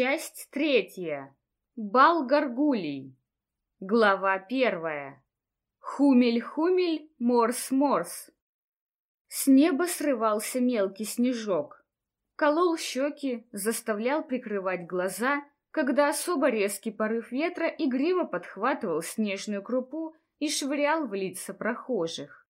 Часть третья. Бал горгулей. Глава первая. Хумель-хумель, морс-морс. С неба срывался мелкий снежок. Колол щеки, заставлял прикрывать глаза, когда особо резкий порыв ветра игриво подхватывал снежную крупу и швырял в лица прохожих.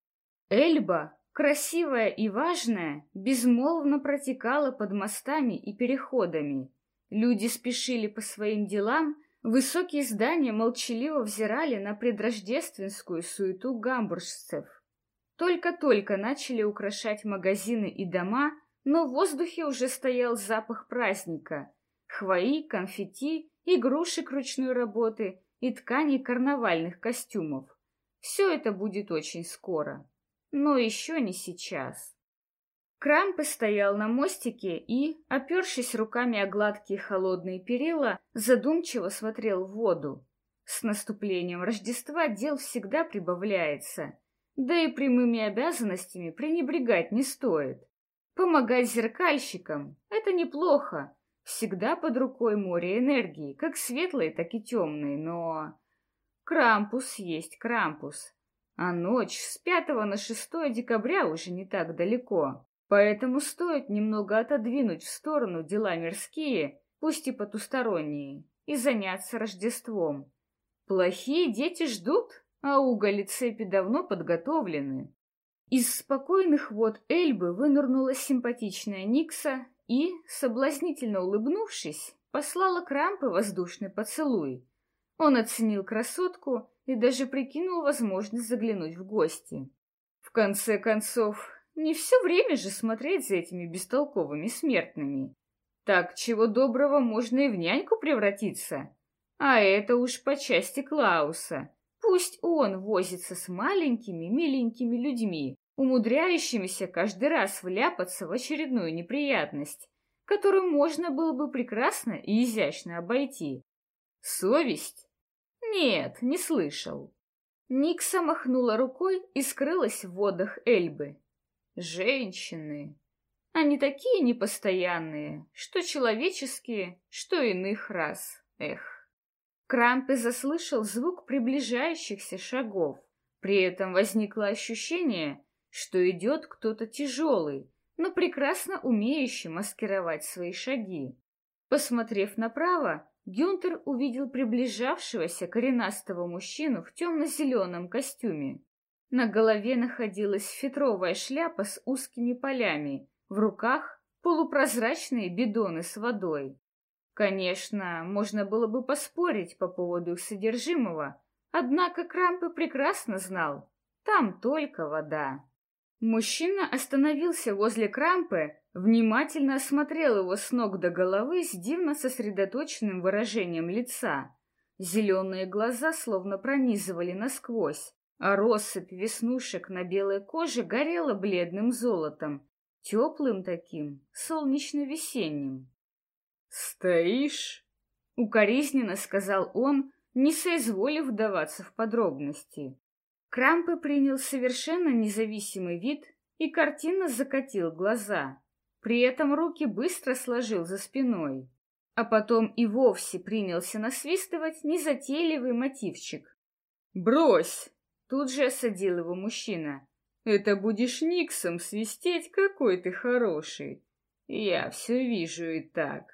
Эльба, красивая и важная, безмолвно протекала под мостами и переходами. Люди спешили по своим делам, высокие здания молчаливо взирали на предрождественскую суету гамбуржцев. Только-только начали украшать магазины и дома, но в воздухе уже стоял запах праздника. Хвои, конфетти, игрушек ручной работы и тканей карнавальных костюмов. Все это будет очень скоро. Но еще не сейчас. Крампы стоял на мостике и, опершись руками о гладкие холодные перила, задумчиво смотрел в воду. С наступлением Рождества дел всегда прибавляется, да и прямыми обязанностями пренебрегать не стоит. Помогать зеркальщикам — это неплохо, всегда под рукой море энергии, как светлой, так и темной, но... Крампус есть Крампус, а ночь с 5 на 6 декабря уже не так далеко. Поэтому стоит немного отодвинуть в сторону дела мирские, пусть и потусторонние, и заняться Рождеством. Плохие дети ждут, а уголь и цепи давно подготовлены. Из спокойных вод Эльбы вынырнула симпатичная Никса и, соблазнительно улыбнувшись, послала Крампы воздушный поцелуй. Он оценил красотку и даже прикинул возможность заглянуть в гости. В конце концов, не все время же смотреть за этими бестолковыми смертными. Так чего доброго можно и в няньку превратиться. А это уж по части Клауса. Пусть он возится с маленькими, миленькими людьми, умудряющимися каждый раз вляпаться в очередную неприятность, которую можно было бы прекрасно и изящно обойти. Совесть? Нет, не слышал. Никса махнула рукой и скрылась в водах Эльбы. Женщины. Они такие непостоянные, что человеческие, что иных раз. Эх. Крампе заслышал звук приближающихся шагов. При этом возникло ощущение, что идет кто-то тяжелый, но прекрасно умеющий маскировать свои шаги. Посмотрев направо, Гюнтер увидел приближавшегося коренастого мужчину в темно-зеленом костюме. На голове находилась фетровая шляпа с узкими полями, в руках полупрозрачные бидоны с водой. Конечно, можно было бы поспорить по поводу их содержимого, однако Крампе прекрасно знал, там только вода. Мужчина остановился возле Крампе, внимательно осмотрел его с ног до головы с дивно сосредоточенным выражением лица. Зеленые глаза словно пронизывали насквозь, а россыпь веснушек на белой коже горела бледным золотом, теплым таким, солнечно-весенним. «Стоишь?» — укоризненно сказал он, не соизволив вдаваться в подробности. Крампе принял совершенно независимый вид и картинно закатил глаза. При этом руки быстро сложил за спиной, а потом и вовсе принялся насвистывать незатейливый мотивчик. «Брось!» Тут же осадил его мужчина. «Это будешь Никсом свистеть, какой ты хороший. Я все вижу и так».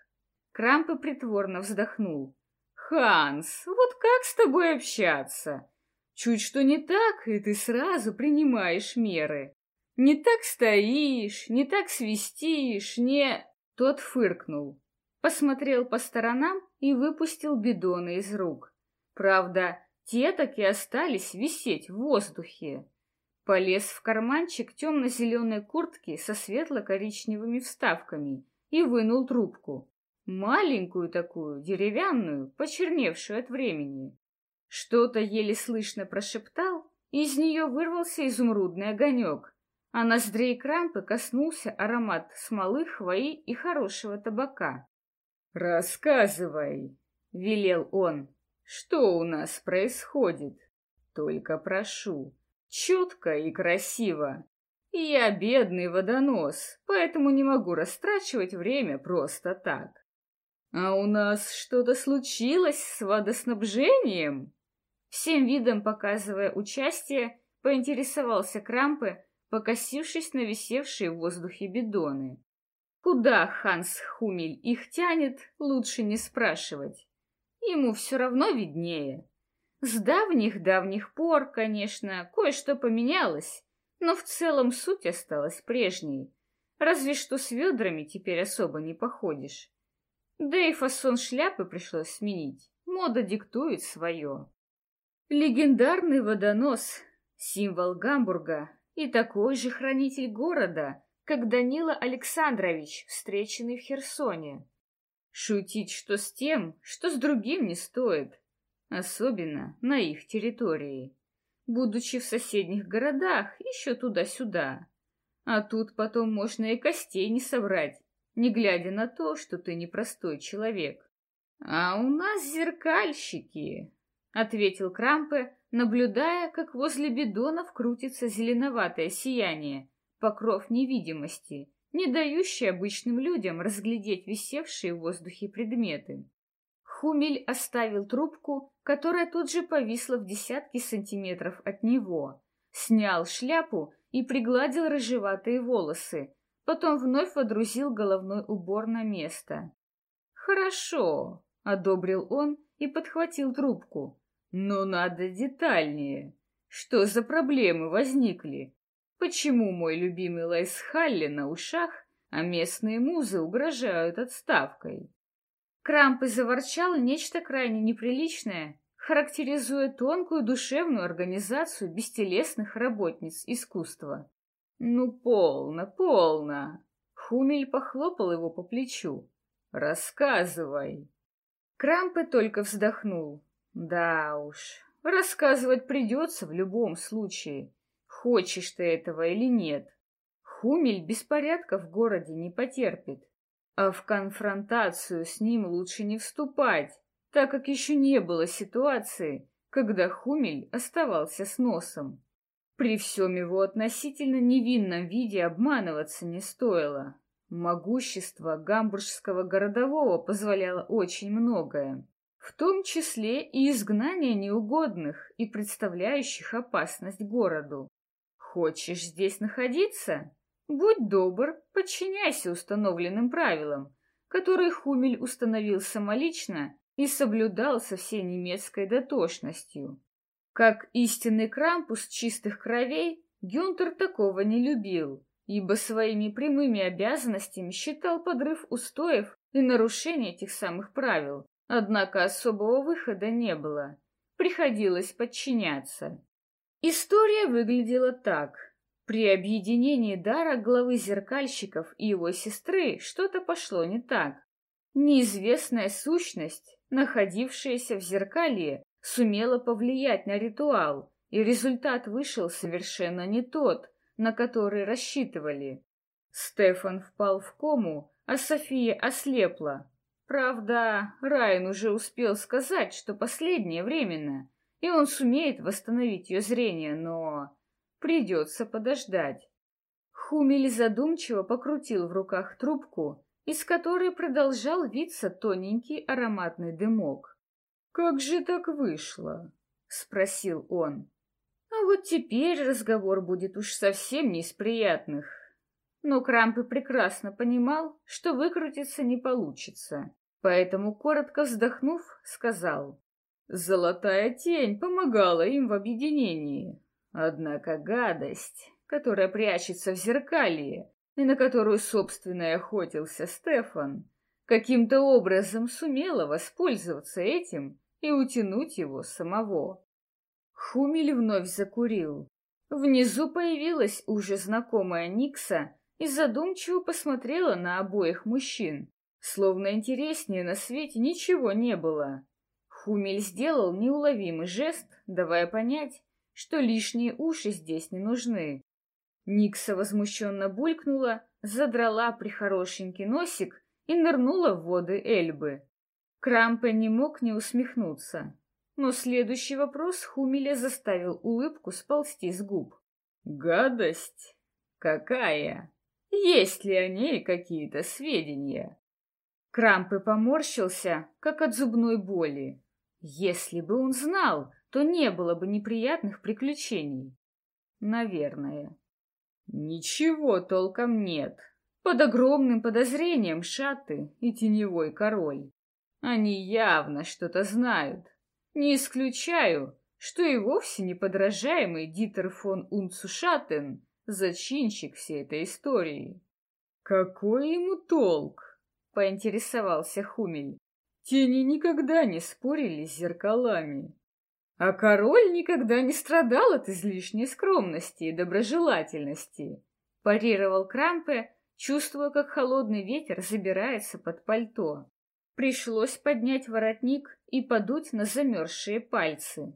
Крампы притворно вздохнул. «Ханс, вот как с тобой общаться? Чуть что не так, и ты сразу принимаешь меры. Не так стоишь, не так свистишь, не...» Тот фыркнул, посмотрел по сторонам и выпустил бидоны из рук. Правда, те так и остались висеть в воздухе. Полез в карманчик темно-зеленой куртки со светло-коричневыми вставками и вынул трубку. Маленькую такую, деревянную, почерневшую от времени. Что-то еле слышно прошептал, и из нее вырвался изумрудный огонек, а ноздрей Крампы коснулся аромат смолы, хвои и хорошего табака. «Рассказывай», — велел он. Что у нас происходит? Только прошу, четко и красиво. Я бедный водонос, поэтому не могу растрачивать время просто так. «А у нас что-то случилось с водоснабжением?» Всем видом показывая участие, поинтересовался Крампе, покосившись на висевшие в воздухе бидоны. Куда Ханс Хумель их тянет, лучше не спрашивать. Ему все равно виднее. С давних-давних пор, конечно, кое-что поменялось, но в целом суть осталась прежней. Разве что с ведрами теперь особо не походишь. Да и фасон шляпы пришлось сменить. Мода диктует свое. Легендарный водонос, символ Гамбурга и такой же хранитель города, как Данила Александрович, встреченный в Херсоне. Шутить что с тем, что с другим не стоит, особенно на их территории. Будучи в соседних городах, еще туда-сюда. А тут потом можно и костей не собрать, не глядя на то, что ты непростой человек. А у нас зеркальщики, — ответил Крампе, наблюдая, как возле бидонов крутится зеленоватое сияние, покров невидимости, не дающий обычным людям разглядеть висевшие в воздухе предметы. Хумель оставил трубку, которая тут же повисла в десятки сантиметров от него, снял шляпу и пригладил рыжеватые волосы, потом вновь водрузил головной убор на место. «Хорошо», — одобрил он и подхватил трубку. «Но надо детальнее. Что за проблемы возникли? Почему мой любимый Лайс Халли на ушах, а местные музы угрожают отставкой?» Крампы заворчал нечто крайне неприличное, характеризуя тонкую душевную организацию бестелесных работниц искусства. «Ну, полно, полно!» Хумель похлопал его по плечу. «Рассказывай!» Крампы только вздохнул. «Да уж, рассказывать придется в любом случае, хочешь ты этого или нет. Хумель беспорядка в городе не потерпит, а в конфронтацию с ним лучше не вступать, так как еще не было ситуации, когда Хумель оставался с носом. При всем его относительно невинном виде обманываться не стоило. Могущество гамбургского городового позволяло очень многое, в том числе и изгнание неугодных и представляющих опасность городу. Хочешь здесь находиться? Будь добр, подчиняйся установленным правилам, которые Хумель установил самолично и соблюдал со всей немецкой дотошностью. Как истинный Крампус чистых кровей, Гюнтер такого не любил, ибо своими прямыми обязанностями считал подрыв устоев и нарушение этих самых правил. Однако особого выхода не было. Приходилось подчиняться. История выглядела так. При объединении дара главы зеркальщиков и его сестры что-то пошло не так. Неизвестная сущность, находившаяся в зеркалье, сумела повлиять на ритуал, и результат вышел совершенно не тот, на который рассчитывали. Стефан впал в кому, а София ослепла. Правда, Райан уже успел сказать, что последнее временно, и он сумеет восстановить ее зрение, но... Придется подождать. Хумель задумчиво покрутил в руках трубку, из которой продолжал виться тоненький ароматный дымок. «Как же так вышло?» — спросил он. «А вот теперь разговор будет уж совсем не из приятных». Но Крампы прекрасно понимал, что выкрутиться не получится, поэтому, коротко вздохнув, сказал. «Золотая тень помогала им в объединении, Однако гадость, которая прячется в зеркалье, и на которую, собственно, и охотился Стефан, каким-то образом сумела воспользоваться этим и утянуть его самого. Хумель вновь закурил. Внизу появилась уже знакомая Никса и задумчиво посмотрела на обоих мужчин, словно интереснее на свете ничего не было. Хумель сделал неуловимый жест, давая понять, что лишние уши здесь не нужны. Никса возмущенно булькнула, задрала прихорошенький носик и нырнула в воды Эльбы. Крампе не мог не усмехнуться, но следующий вопрос Хумеля заставил улыбку сползти с губ. «Гадость? Какая? Есть ли о ней какие-то сведения?» Крампы поморщился, как от зубной боли. Если бы он знал, то не было бы неприятных приключений. Наверное. Ничего толком нет. Под огромным подозрением шаты и теневой король. Они явно что-то знают. Не исключаю, что и вовсе неподражаемый Дитер фон Унцушатен — зачинщик всей этой истории. Какой ему толк? — поинтересовался Хумель. Тени никогда не спорили с зеркалами. А король никогда не страдал от излишней скромности и доброжелательности. Парировал Крампе, чувствуя, как холодный ветер забирается под пальто. Пришлось поднять воротник и подуть на замерзшие пальцы.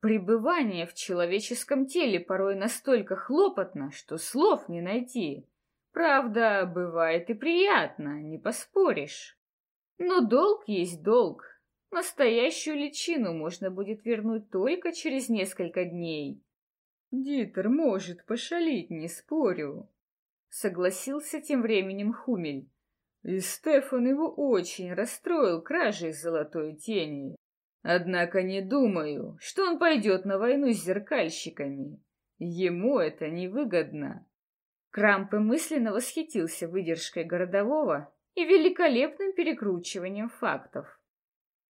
Пребывание в человеческом теле порой настолько хлопотно, что слов не найти. Правда, бывает и приятно, не поспоришь. Но долг есть долг, Настоящую личину можно будет вернуть только через несколько дней. Дитер может пошалить, не спорю. Согласился тем временем Хумель. И Стефан его очень расстроил кражей золотой тени. Однако не думаю, что он пойдет на войну с зеркальщиками. Ему это невыгодно. Крампе мысленно восхитился выдержкой городового и великолепным перекручиванием фактов.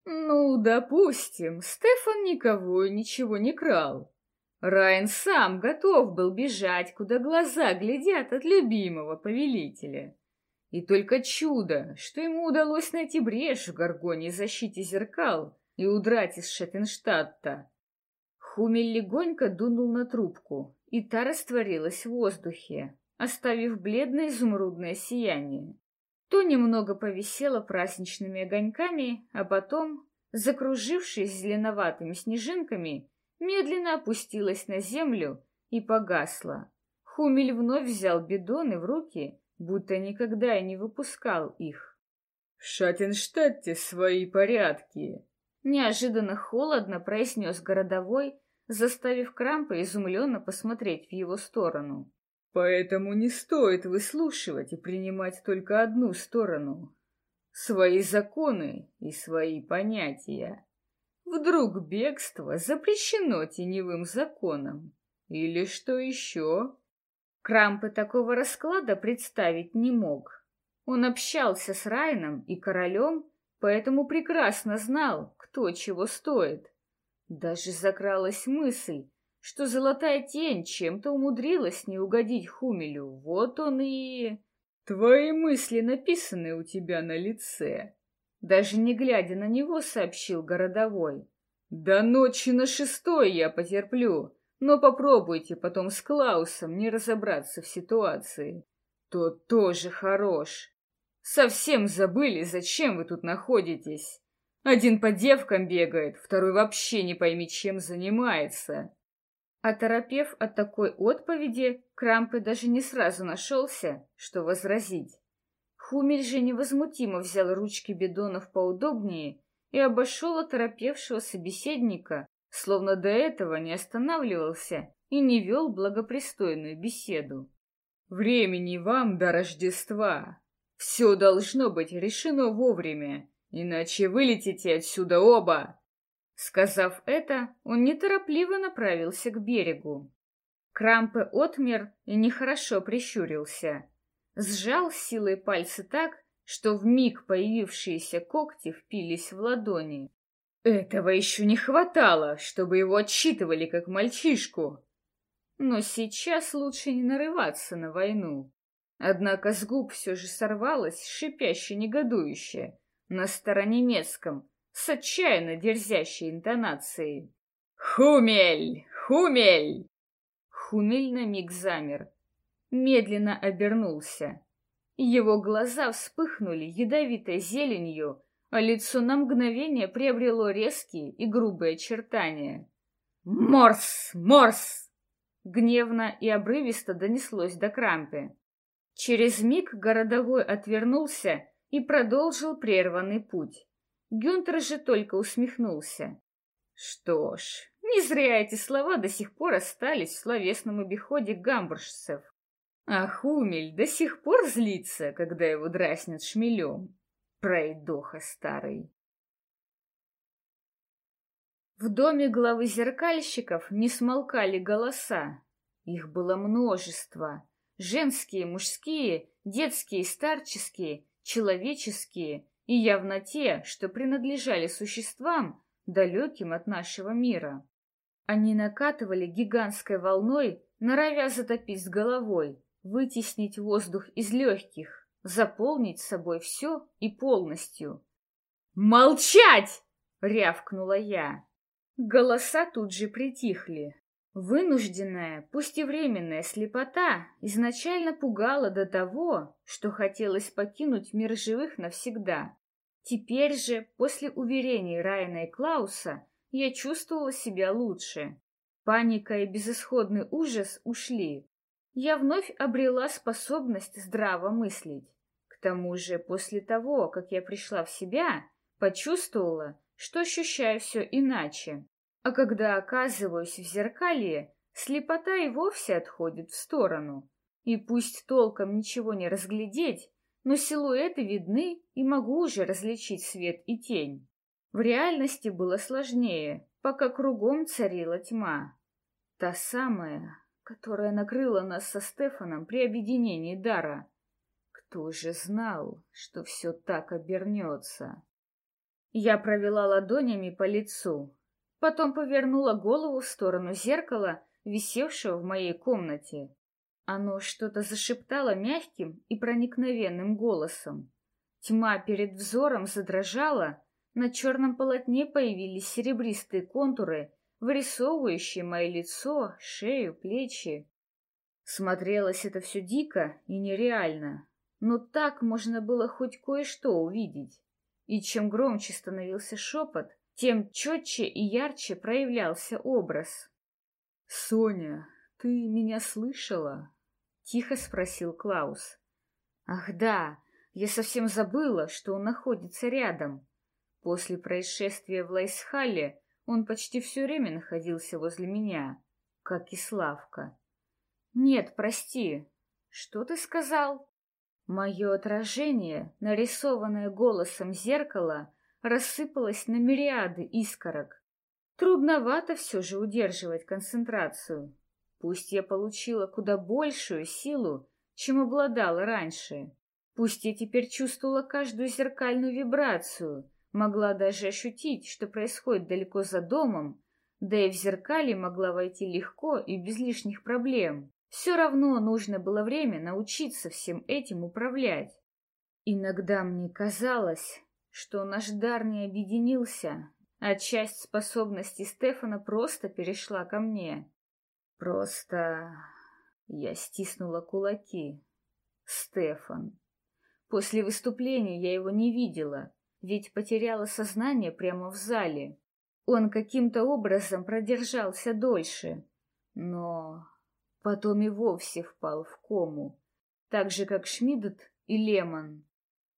Ну, допустим, Стефан никого и ничего не крал. Райан сам готов был бежать, куда глаза глядят от любимого повелителя. И только чудо, что ему удалось найти брешь в горгоне защите зеркал и удрать из Шеттенштадта. Хумель легонько дунул на трубку, и та растворилась в воздухе, оставив бледное изумрудное сияние то немного повисела праздничными огоньками, а потом, закружившись зеленоватыми снежинками, медленно опустилась на землю и погасла. Хумель вновь взял бидоны в руки, будто никогда и не выпускал их. «В Шаттенштадте свои порядки!» Неожиданно холодно произнес городовой, заставив Крампа изумленно посмотреть в его сторону. Поэтому не стоит выслушивать и принимать только одну сторону. Свои законы и свои понятия. Вдруг бегство запрещено теневым законом? Или что еще? Крампы такого расклада представить не мог. Он общался с Райном и королем, поэтому прекрасно знал, кто чего стоит. Даже закралась мысль, что золотая тень чем-то умудрилась не угодить Хумелю. Вот он и... Твои мысли написаны у тебя на лице. Даже не глядя на него, сообщил городовой. До ночи на шестой я потерплю, но попробуйте потом с Клаусом не разобраться в ситуации. Тот тоже хорош. Совсем забыли, зачем вы тут находитесь. Один по девкам бегает, второй вообще не пойми, чем занимается. Оторопев от такой отповеди, Крампе даже не сразу нашелся, что возразить. Хумель же невозмутимо взял ручки бидонов поудобнее и обошел оторопевшего собеседника, словно до этого не останавливался и не вел благопристойную беседу. «Времени вам до Рождества. Все должно быть решено вовремя, иначе вылетите отсюда оба!» Сказав это, он неторопливо направился к берегу. Крампе отмер и нехорошо прищурился. Сжал силой пальцы так, что в миг появившиеся когти впились в ладони. Этого еще не хватало, чтобы его отчитывали как мальчишку. Но сейчас лучше не нарываться на войну. Однако с губ все же сорвалось шипяще негодующее на старонемецком, с отчаянно дерзящей интонацией. «Хумель! Хумель!» Хумель на миг замер, медленно обернулся. Его глаза вспыхнули ядовитой зеленью, а лицо на мгновение приобрело резкие и грубые очертания. «Морс! Морс!» Гневно и обрывисто донеслось до Крампе. Через миг городовой отвернулся и продолжил прерванный путь. Гюнтер же только усмехнулся. Что ж, не зря эти слова до сих пор остались в словесном обиходе гамбуржцев. А Хумель до сих пор злится, когда его дразнят шмелем. Пройдоха старый. В доме главы зеркальщиков не смолкали голоса. Их было множество. Женские, мужские, детские, старческие, человеческие и явно те, что принадлежали существам, далеким от нашего мира. Они накатывали гигантской волной, норовя затопить с головой, вытеснить воздух из легких, заполнить собой все и полностью. «Молчать!» — рявкнула я. Голоса тут же притихли. Вынужденная, пусть и временная слепота изначально пугала до того, что хотелось покинуть мир живых навсегда. Теперь же, после уверений Райана и Клауса, я чувствовала себя лучше. Паника и безысходный ужас ушли. Я вновь обрела способность здраво мыслить. К тому же, после того, как я пришла в себя, почувствовала, что ощущаю все иначе. А когда оказываюсь в зеркалье, слепота и вовсе отходит в сторону. И пусть толком ничего не разглядеть, но силуэты видны и могу уже различить свет и тень. В реальности было сложнее, пока кругом царила тьма. Та самая, которая накрыла нас со Стефаном при объединении дара. Кто же знал, что все так обернется? Я провела ладонями по лицу, потом повернула голову в сторону зеркала, висевшего в моей комнате. Оно что-то зашептало мягким и проникновенным голосом. Тьма перед взором задрожала, на черном полотне появились серебристые контуры, вырисовывающие мое лицо, шею, плечи. Смотрелось это все дико и нереально, но так можно было хоть кое-что увидеть. И чем громче становился шепот, тем четче и ярче проявлялся образ. «Соня, ты меня слышала?» — тихо спросил Клаус. «Ах да, я совсем забыла, что он находится рядом. После происшествия в Лайсхалле он почти все время находился возле меня, как и Славка. «Нет, прости, что ты сказал?» Мое отражение, нарисованное голосом зеркала, рассыпалось на мириады искорок. Трудновато все же удерживать концентрацию. Пусть я получила куда большую силу, чем обладала раньше. Пусть я теперь чувствовала каждую зеркальную вибрацию, могла даже ощутить, что происходит далеко за домом, да и в зеркале могла войти легко и без лишних проблем. Все равно нужно было время научиться всем этим управлять. Иногда мне казалось, что наш дар не объединился, а часть способностей Стефана просто перешла ко мне. Просто я стиснула кулаки. Стефан. После выступления я его не видела, ведь потеряла сознание прямо в зале. Он каким-то образом продержался дольше, но Потом и вовсе впал в кому, так же, как Шмидт и Лемон.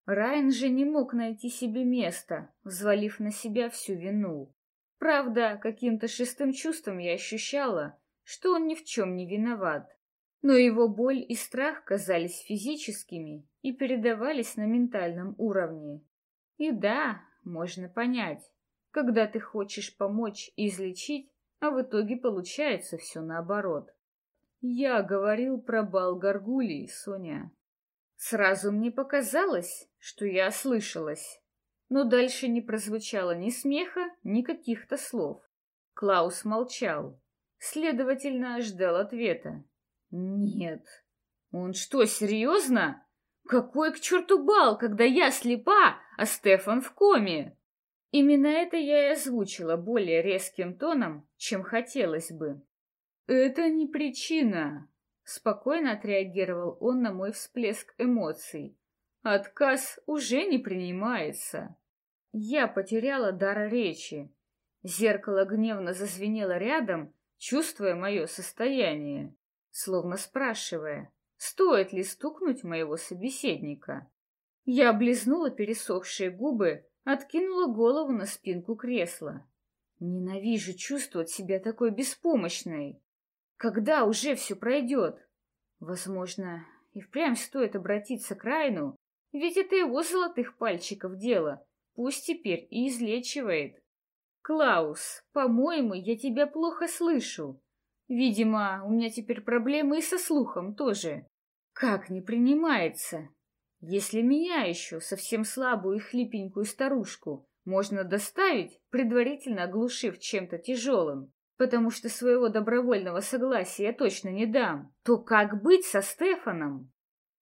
Райан же не мог найти себе места, взвалив на себя всю вину. Правда, каким-то шестым чувством я ощущала, что он ни в чем не виноват. Но его боль и страх казались физическими и передавались на ментальном уровне. И да, можно понять, когда ты хочешь помочь и излечить, а в итоге получается все наоборот. Я говорил про бал Гаргулии, Соня. Сразу мне показалось, что я ослышалась. Но дальше не прозвучало ни смеха, ни каких-то слов. Клаус молчал. Следовательно, ждал ответа. Нет. Он что, серьезно? Какой к черту бал, когда я слепа, а Стефан в коме? Именно это я и озвучила более резким тоном, чем хотелось бы. «Это не причина», — спокойно отреагировал он на мой всплеск эмоций. «Отказ уже не принимается». Я потеряла дар речи. Зеркало гневно зазвенело рядом, чувствуя мое состояние, словно спрашивая, стоит ли стукнуть моего собеседника. Я облизнула пересохшие губы, откинула голову на спинку кресла. Ненавижу чувствовать себя такой беспомощной. Когда уже все пройдет? Возможно, и впрямь стоит обратиться к Райну Ведь это его золотых пальчиков дело. Пусть теперь и излечивает. Клаус, по-моему, я тебя плохо слышу. Видимо, у меня теперь проблемы и со слухом тоже. Как не принимается? Если меня еще, совсем слабую и хлипенькую старушку, можно доставить, предварительно оглушив чем-то тяжелым, потому что своего добровольного согласия я точно не дам, то как быть со Стефаном?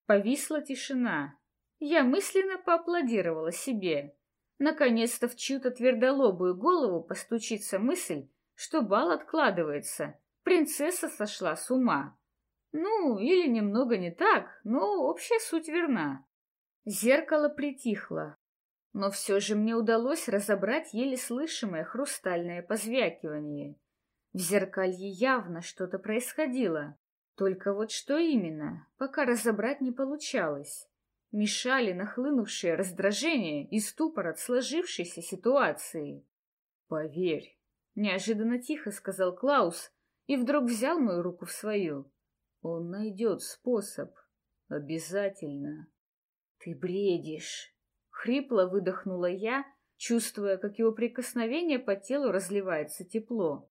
Повисла тишина. Я мысленно поаплодировала себе. Наконец-то в чью-то твердолобую голову постучится мысль, что бал откладывается. Принцесса сошла с ума. Ну, или немного не так, но общая суть верна. Зеркало притихло, но все же мне удалось разобрать еле слышимое хрустальное позвякивание. В зеркалье явно что-то происходило. Только вот что именно, пока разобрать не получалось. Мешали нахлынувшее раздражение и ступор от сложившейся ситуации. «Поверь», — неожиданно тихо сказал Клаус и вдруг взял мою руку в свою. «Он найдет способ. Обязательно». «Ты бредишь», — хрипло выдохнула я, чувствуя, как его прикосновение по телу разливается тепло.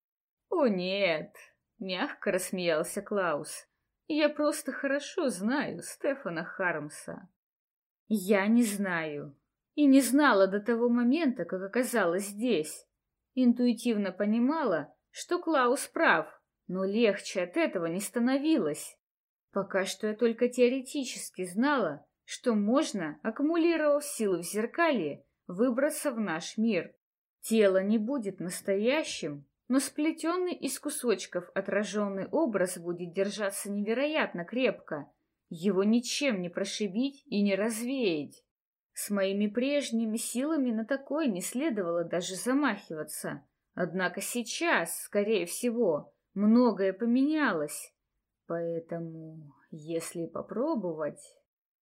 «О, нет!» — мягко рассмеялся Клаус. «Я просто хорошо знаю Стефана Хармса». «Я не знаю. И не знала до того момента, как оказалась здесь. Интуитивно понимала, что Клаус прав, но легче от этого не становилось. Пока что я только теоретически знала, что можно, аккумулировав силы в зеркале, выбраться в наш мир. Тело не будет настоящим, но сплетенный из кусочков отраженный образ будет держаться невероятно крепко. Его ничем не прошибить и не развеять. С моими прежними силами на такое не следовало даже замахиваться. Однако сейчас, скорее всего, многое поменялось. Поэтому, если попробовать...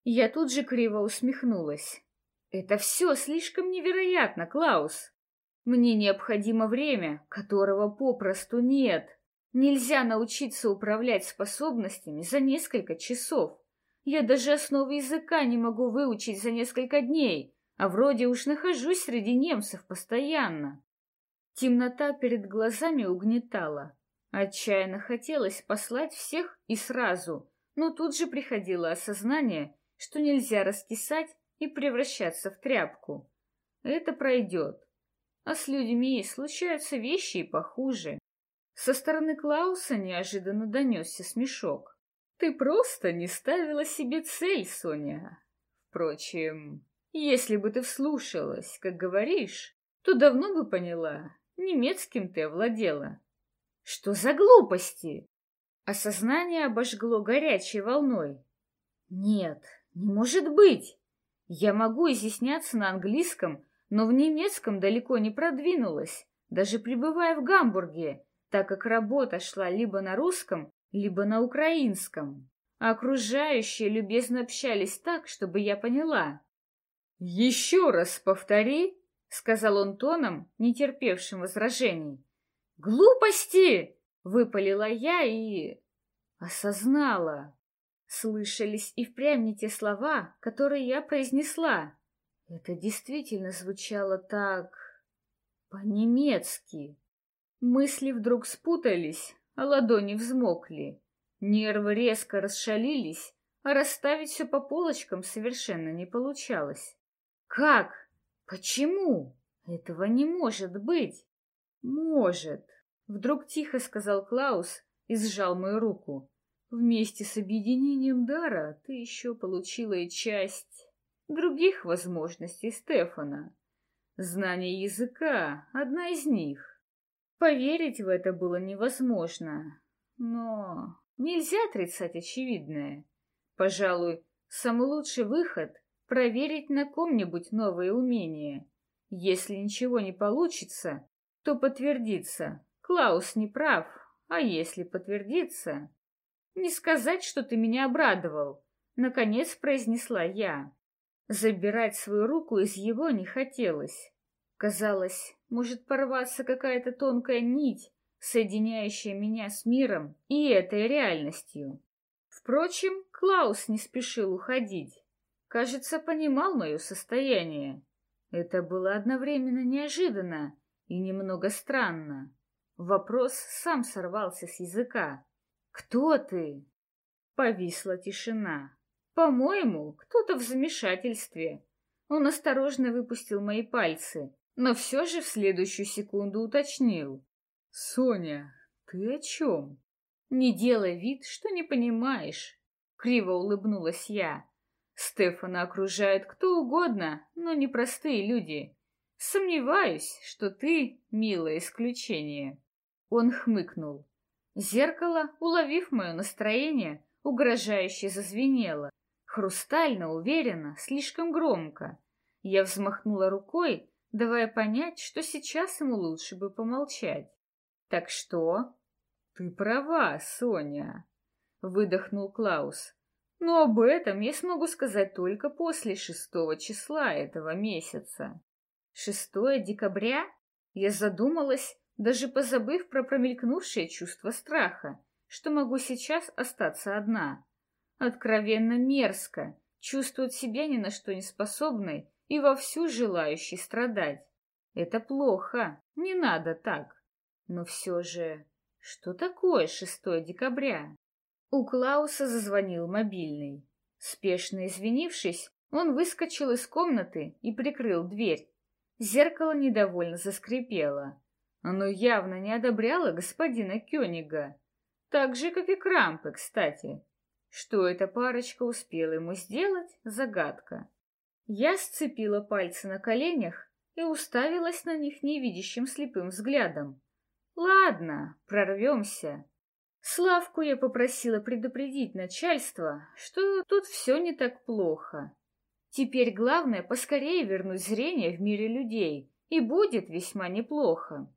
Я тут же криво усмехнулась. Это все слишком невероятно, Клаус. Мне необходимо время, которого попросту нет. Нельзя научиться управлять способностями за несколько часов. Я даже основы языка не могу выучить за несколько дней, а вроде уж нахожусь среди немцев постоянно. Темнота перед глазами угнетала. Отчаянно хотелось послать всех и сразу, но тут же приходило осознание, что нельзя раскисать и превращаться в тряпку. Это пройдет. А с людьми случаются вещи и похуже. Со стороны Клауса неожиданно донесся смешок. Ты просто не ставила себе цель, Соня. Впрочем, если бы ты вслушалась, как говоришь, то давно бы поняла, немецким ты овладела. Что за глупости? Осознание обожгло горячей волной. Нет, не может быть! Я могу изъясняться на английском, но в немецком далеко не продвинулась, даже пребывая в Гамбурге, так как работа шла либо на русском, либо на украинском. А окружающие любезно общались так, чтобы я поняла. «Еще раз повтори», — сказал он тоном, не терпевшим возражений. «Глупости!» — выпалила я и... осознала. Слышались и впрямь не те слова, которые я произнесла. Это действительно звучало так... по-немецки. Мысли вдруг спутались, а ладони взмокли. Нервы резко расшалились, а расставить все по полочкам совершенно не получалось. Как? Почему? Этого не может быть. Может. Вдруг тихо сказал Клаус и сжал мою руку. Вместе с объединением дара ты еще получила и часть других возможностей Стефана. Знание языка — одна из них. Поверить в это было невозможно, но нельзя отрицать очевидное. Пожалуй, самый лучший выход — проверить на ком-нибудь новые умения. Если ничего не получится, то подтвердится. Клаус не прав, а если подтвердится, не сказать, что ты меня обрадовал, наконец произнесла я. Забирать свою руку из его не хотелось. Казалось, может порваться какая-то тонкая нить, соединяющая меня с миром и этой реальностью. Впрочем, Клаус не спешил уходить. кажется, понимал мое состояние. Это было одновременно неожиданно и немного странно. Вопрос сам сорвался с языка. «Кто ты?» Повисла тишина. «По-моему, кто-то в замешательстве». Он осторожно выпустил мои пальцы, но все же в следующую секунду уточнил. «Соня, ты о чем?» «Не делай вид, что не понимаешь», — криво улыбнулась я. «Стефана окружает кто угодно, но не простые люди. Сомневаюсь, что ты — милое исключение». Он хмыкнул. Зеркало, уловив мое настроение, угрожающе зазвенело. Хрустально, уверенно, слишком громко. Я взмахнула рукой, давая понять, что сейчас ему лучше бы помолчать. «Так что?» «Ты права, Соня», — выдохнул Клаус. «Но об этом я смогу сказать только после шестого числа этого месяца». «Шестое декабря?» Я задумалась, даже позабыв про промелькнувшее чувство страха, что могу сейчас остаться одна. Откровенно мерзко чувствовать себя ни на что не способной и вовсю желающей страдать. Это плохо, не надо так. Но все же, что такое 6 декабря? У Клауса зазвонил мобильный. Спешно извинившись, он выскочил из комнаты и прикрыл дверь. Зеркало недовольно заскрипело. Оно явно не одобряло господина Кёнига. Так же, как и Крампы, кстати. Что эта парочка успела ему сделать — загадка. Я сцепила пальцы на коленях и уставилась на них невидящим слепым взглядом. Ладно, прорвемся. Славку я попросила предупредить начальство, что тут все не так плохо. Теперь главное поскорее вернуть зрение в мире людей, и будет весьма неплохо.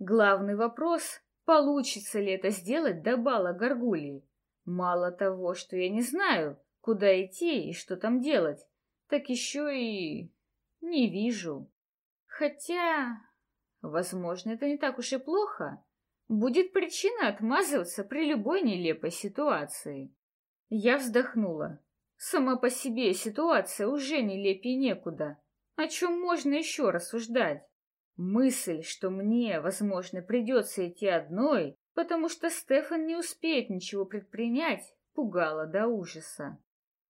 Главный вопрос — получится ли это сделать до бала Гаргулии. Мало того, что я не знаю, куда идти и что там делать, так еще и не вижу. Хотя, возможно, это не так уж и плохо. Будет причина отмазываться при любой нелепой ситуации. Я вздохнула. Сама по себе ситуация уже нелепее некуда. О чем можно еще рассуждать? Мысль, что мне, возможно, придется идти одной, потому что Стефан не успеет ничего предпринять, пугала до ужаса.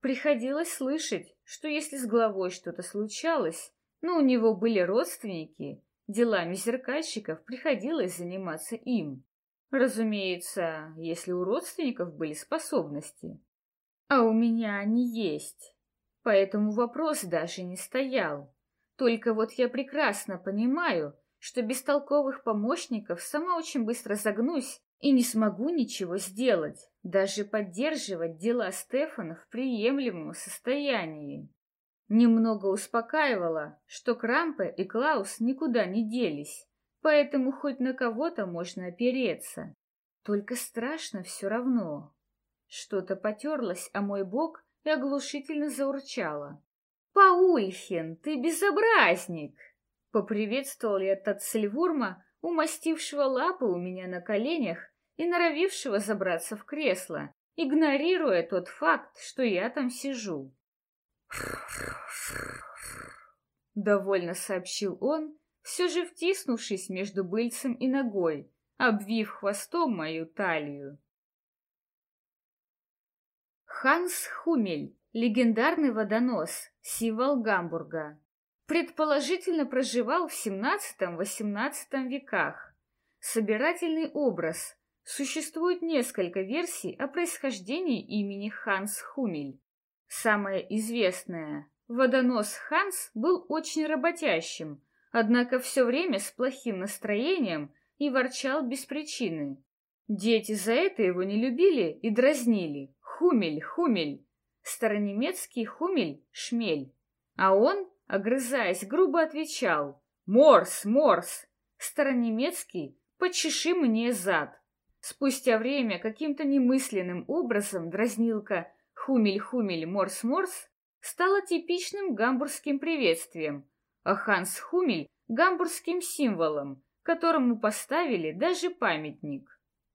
Приходилось слышать, что если с главой что-то случалось, но у него были родственники, делами зеркальщиков приходилось заниматься им. Разумеется, если у родственников были способности. А у меня они есть. Поэтому вопрос даже не стоял. Только вот я прекрасно понимаю, что без толковых помощников сама очень быстро загнусь и не смогу ничего сделать, даже поддерживать дела Стефана в приемлемом состоянии. Немного успокаивало, что Крампе и Клаус никуда не делись, поэтому хоть на кого-то можно опереться. Только страшно все равно. Что-то потерлось о мой бок и оглушительно заурчало. «Паульхин, ты безобразник!» Поприветствовал я Тацельвурма, умастившего лапы у меня на коленях и норовившего забраться в кресло, игнорируя тот факт, что я там сижу. Довольно сообщил он, все же втиснувшись между быльцем и ногой, обвив хвостом мою талию. Ханс Хумель, легендарный водонос, символ Гамбурга, предположительно проживал в XVII-XVIII веках. Собирательный образ, Существует несколько версий о происхождении имени Ханс Хумель. Самая известная – водонос Ханс был очень работящим, однако все время с плохим настроением и ворчал без причины. Дети за это его не любили и дразнили. Хумель, Хумель. Старонемецкий Хумель – шмель. А он, огрызаясь, грубо отвечал «Морс, Морс!» Старонемецкий «Почеши мне зад!» Спустя время каким-то немысленным образом дразнилка «Хумель-Хумель, Морс-Морс» стала типичным гамбургским приветствием, а Ханс Хумель — гамбургским символом, которому поставили даже памятник.